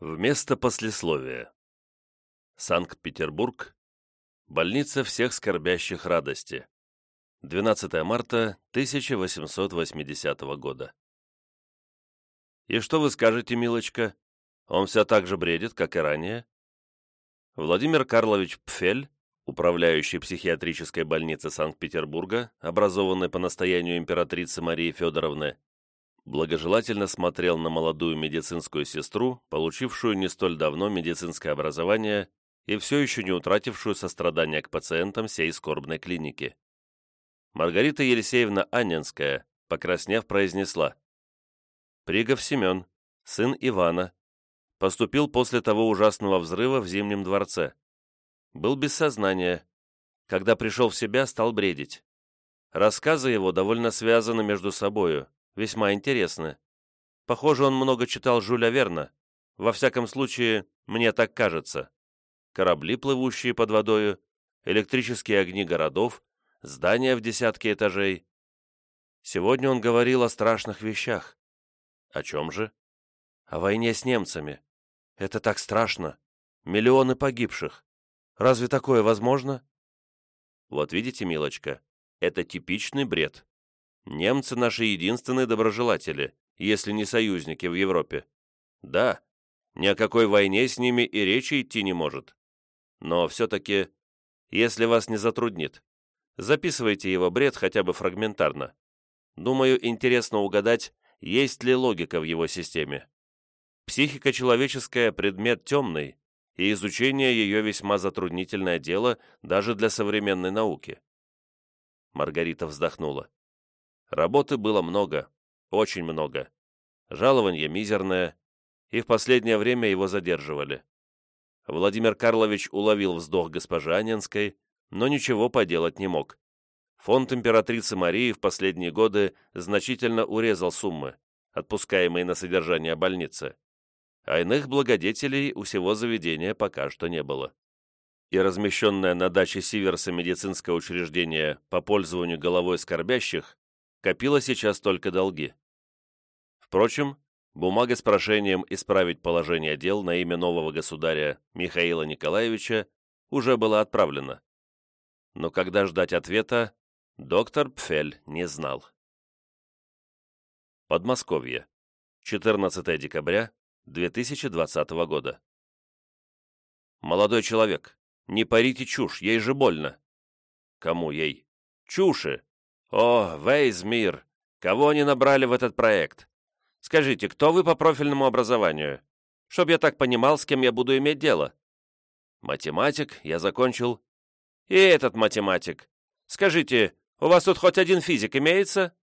Вместо послесловия. Санкт-Петербург. Больница всех скорбящих радости. 12 марта 1880 года. И что вы скажете, милочка? Он все так же бредит, как и ранее? Владимир Карлович Пфель, управляющий психиатрической больницей Санкт-Петербурга, образованной по настоянию императрицы Марии Федоровны, благожелательно смотрел на молодую медицинскую сестру, получившую не столь давно медицинское образование и все еще не утратившую сострадания к пациентам сей скорбной клиники. Маргарита Елисеевна Анненская, покраснев, произнесла «Пригов Семен, сын Ивана, поступил после того ужасного взрыва в Зимнем дворце. Был без сознания. Когда пришел в себя, стал бредить. Рассказы его довольно связаны между собою, весьма интересны. Похоже, он много читал Жюля Верна. Во всяком случае, мне так кажется. Корабли, плывущие под водою, электрические огни городов, здания в десятки этажей. Сегодня он говорил о страшных вещах. О чем же? О войне с немцами. Это так страшно. Миллионы погибших. Разве такое возможно? Вот видите, милочка, это типичный бред. Немцы наши единственные доброжелатели, если не союзники в Европе. Да, ни о какой войне с ними и речи идти не может. Но все-таки, если вас не затруднит, записывайте его бред хотя бы фрагментарно. Думаю, интересно угадать, есть ли логика в его системе. Психика человеческая – предмет темный, и изучение ее весьма затруднительное дело даже для современной науки. Маргарита вздохнула. Работы было много, очень много. Жалование мизерное, и в последнее время его задерживали. Владимир Карлович уловил вздох госпожи Анинской, но ничего поделать не мог. Фонд императрицы Марии в последние годы значительно урезал суммы, отпускаемые на содержание больницы, а иных благодетелей у всего заведения пока что не было. И размещенное на даче Сиверса медицинское учреждение по пользованию головой скорбящих копила сейчас только долги. Впрочем, бумага с прошением исправить положение дел на имя нового государя Михаила Николаевича уже была отправлена. Но когда ждать ответа, доктор Пфель не знал. Подмосковье. 14 декабря 2020 года. «Молодой человек, не парите чушь, ей же больно». «Кому ей?» «Чуши! О, Вейзмир! Кого они набрали в этот проект? Скажите, кто вы по профильному образованию? Чтоб я так понимал, с кем я буду иметь дело. Математик, я закончил. И этот математик. Скажите, у вас тут хоть один физик имеется?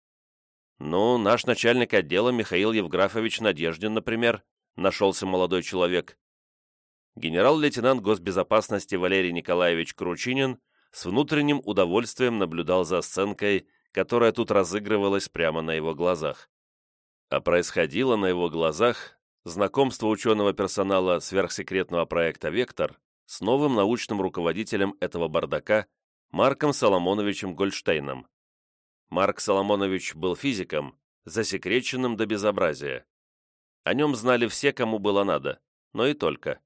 Ну, наш начальник отдела Михаил Евграфович Надеждин, например, нашелся молодой человек. Генерал-лейтенант госбезопасности Валерий Николаевич Кручинин с внутренним удовольствием наблюдал за сценкой, которая тут разыгрывалась прямо на его глазах. А происходило на его глазах знакомство ученого персонала сверхсекретного проекта «Вектор» с новым научным руководителем этого бардака Марком Соломоновичем Гольштейном. Марк Соломонович был физиком, засекреченным до безобразия. О нем знали все, кому было надо, но и только.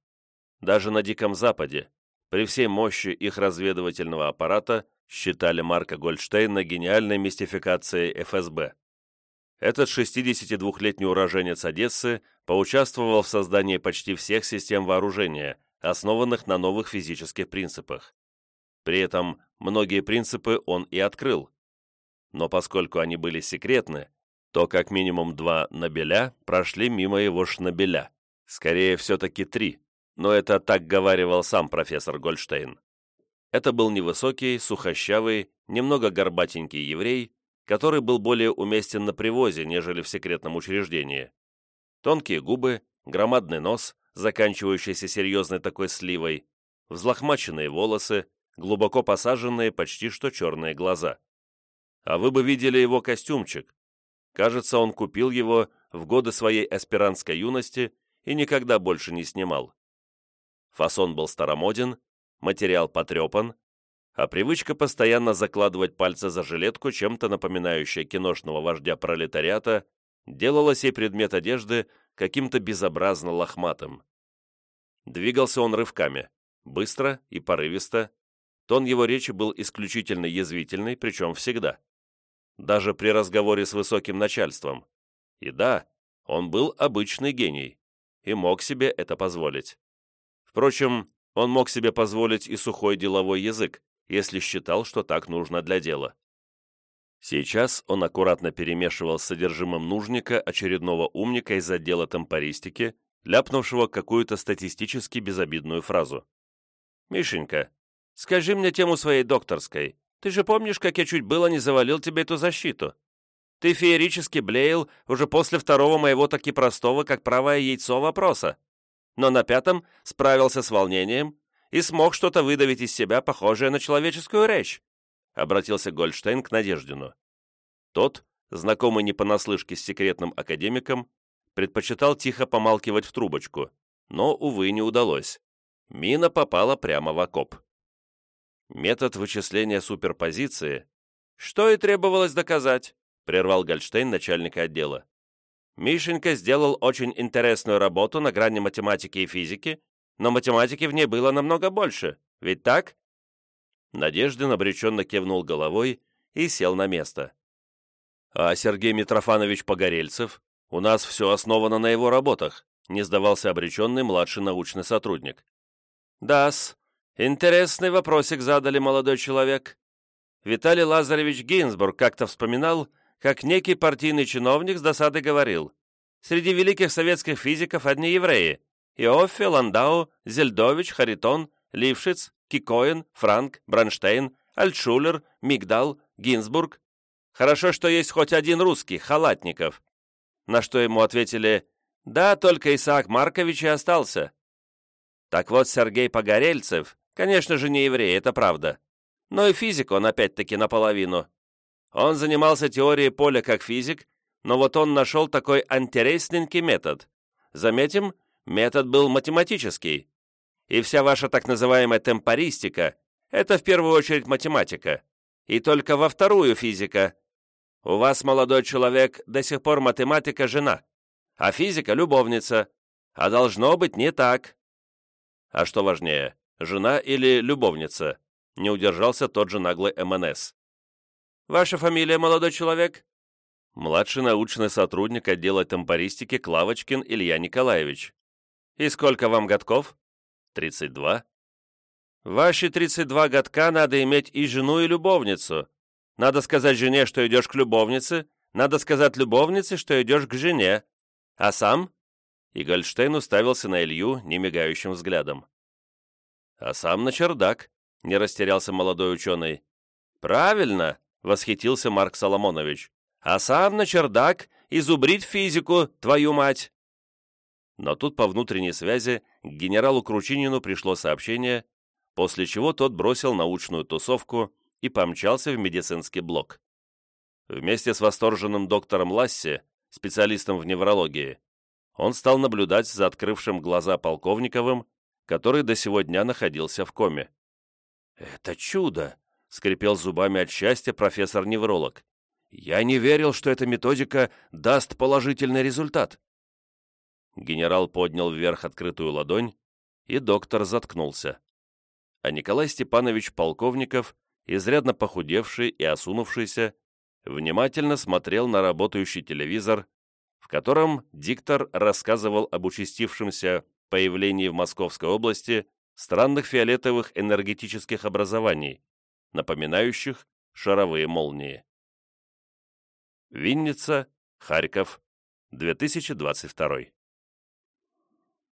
Даже на Диком Западе, при всей мощи их разведывательного аппарата, считали Марка Гольдштейна гениальной мистификацией ФСБ. Этот 62-летний уроженец Одессы поучаствовал в создании почти всех систем вооружения, основанных на новых физических принципах. При этом многие принципы он и открыл. Но поскольку они были секретны, то как минимум два Нобеля прошли мимо его шнобеля. Скорее, все-таки три, но это так говаривал сам профессор Гольдштейн. Это был невысокий, сухощавый, немного горбатенький еврей, который был более уместен на привозе, нежели в секретном учреждении. Тонкие губы, громадный нос, заканчивающийся серьезной такой сливой, взлохмаченные волосы, глубоко посаженные, почти что черные глаза. А вы бы видели его костюмчик. Кажется, он купил его в годы своей аспирантской юности и никогда больше не снимал. Фасон был старомоден, материал потрепан, а привычка постоянно закладывать пальцы за жилетку, чем-то напоминающая киношного вождя пролетариата, делала сей предмет одежды каким-то безобразно лохматым, Двигался он рывками, быстро и порывисто. Тон его речи был исключительно язвительный, причем всегда. Даже при разговоре с высоким начальством. И да, он был обычный гений и мог себе это позволить. Впрочем, он мог себе позволить и сухой деловой язык, если считал, что так нужно для дела. Сейчас он аккуратно перемешивал с содержимым нужника очередного умника из отдела темпористики, ляпнувшего какую-то статистически безобидную фразу. «Мишенька, скажи мне тему своей докторской. Ты же помнишь, как я чуть было не завалил тебе эту защиту? Ты феерически блеял уже после второго моего таки простого, как правое яйцо, вопроса. Но на пятом справился с волнением и смог что-то выдавить из себя, похожее на человеческую речь обратился Гольдштейн к Надеждину. Тот, знакомый не понаслышке с секретным академиком, предпочитал тихо помалкивать в трубочку, но, увы, не удалось. Мина попала прямо в окоп. Метод вычисления суперпозиции, что и требовалось доказать, прервал Гольдштейн начальника отдела. Мишенька сделал очень интересную работу на грани математики и физики, но математики в ней было намного больше, ведь так? Надеждин обреченно кивнул головой и сел на место. «А Сергей Митрофанович Погорельцев? У нас все основано на его работах», не сдавался обреченный младший научный сотрудник. «Да-с, интересный вопросик задали, молодой человек. Виталий Лазаревич Гейнсбург как-то вспоминал, как некий партийный чиновник с досады говорил, «Среди великих советских физиков одни евреи – Иоффе, Ландау, Зельдович, Харитон, Лившиц, Кикоин, Франк, Бронштейн, Альтшулер, Мигдал, Гинзбург. Хорошо, что есть хоть один русский, Халатников. На что ему ответили, да, только Исаак Маркович и остался. Так вот, Сергей Погорельцев, конечно же, не еврей, это правда. Но и физик он опять-таки наполовину. Он занимался теорией поля как физик, но вот он нашел такой антирейсненький метод. Заметим, метод был математический. И вся ваша так называемая темпористика – это в первую очередь математика. И только во вторую физика. У вас, молодой человек, до сих пор математика – жена, а физика – любовница. А должно быть не так. А что важнее, жена или любовница? Не удержался тот же наглый МНС. Ваша фамилия, молодой человек? Младший научный сотрудник отдела темпористики Клавочкин Илья Николаевич. И сколько вам годков? 32. Ваши 32 годка надо иметь и жену, и любовницу. Надо сказать жене, что идешь к любовнице, надо сказать любовнице, что идешь к жене. А сам?» И Гольдштейн уставился на Илью немигающим взглядом. «А сам на чердак», — не растерялся молодой ученый. «Правильно», — восхитился Марк Соломонович. «А сам на чердак и зубрить физику, твою мать!» Но тут по внутренней связи к генералу Кручинину пришло сообщение, после чего тот бросил научную тусовку и помчался в медицинский блок. Вместе с восторженным доктором Ласси, специалистом в неврологии, он стал наблюдать за открывшим глаза Полковниковым, который до сего дня находился в коме. «Это чудо!» — скрипел зубами от счастья профессор-невролог. «Я не верил, что эта методика даст положительный результат». Генерал поднял вверх открытую ладонь, и доктор заткнулся. А Николай Степанович Полковников, изрядно похудевший и осунувшийся, внимательно смотрел на работающий телевизор, в котором диктор рассказывал об участившемся появлении в Московской области странных фиолетовых энергетических образований, напоминающих шаровые молнии. Винница, Харьков, 2022